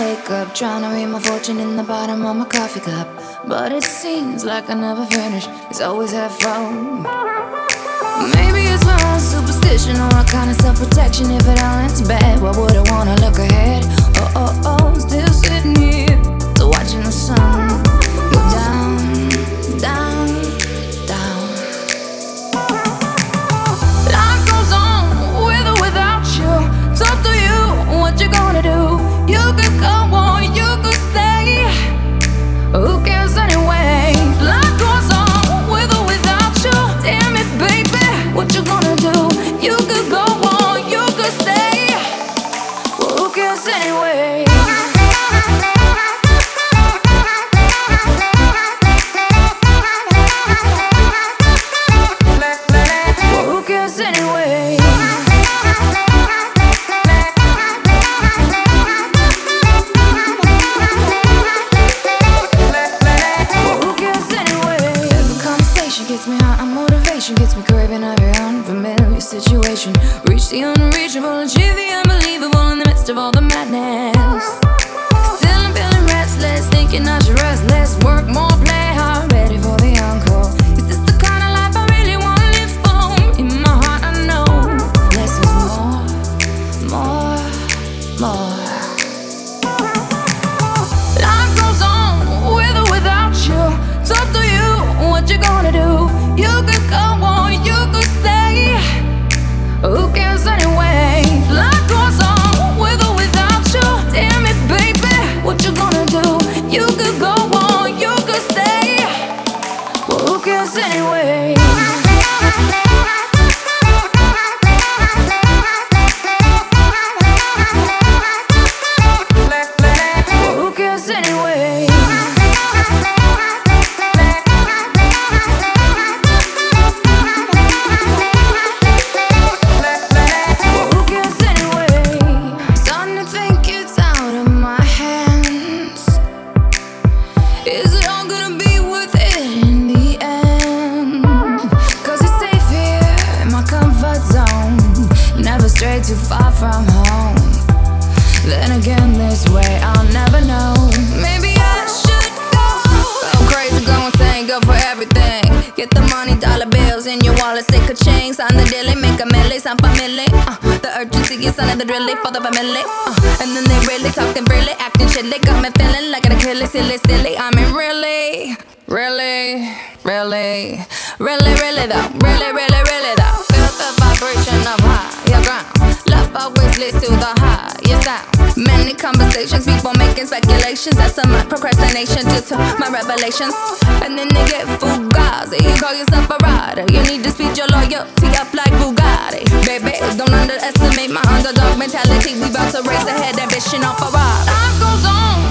wake up trying to read my fortune in the bottom of my coffee cup. But it seems like I never finish, it's always half full. Maybe it's my own superstition or a kind of self protection. If it all ends bad, why would I wanna look ahead? Oh, oh, oh, still sitting here, watching the sun Anyway? Gets me craving every unfamiliar situation. Reach the unreachable, achieve the unbelievable in the midst of all the madness. Still I'm feeling restless, thinking I should rest less, work more, cares again, this way I'll never know. Maybe I should go. Go crazy, go insane, go for everything. Get the money, dollar bills in your wallet, sick a change. Sign the deal, make a milli, some family. Uh, the urgency is under the drill for the family. Uh, and then they really talking, really acting chilly. Got me feeling like an Achilles, silly, silly. I mean, really, really, really, really, really though. Really, really, really though. The vibration of higher ground. Love always leads to the higher sound. Many conversations, people making speculations. That's some procrastination due to my revelations. And then they get fugazi. You call yourself a rider. You need to speed your loyalty up like Bugatti. Baby, don't underestimate my underdog mentality. We about to raise the head ambition off a ride. Life goes on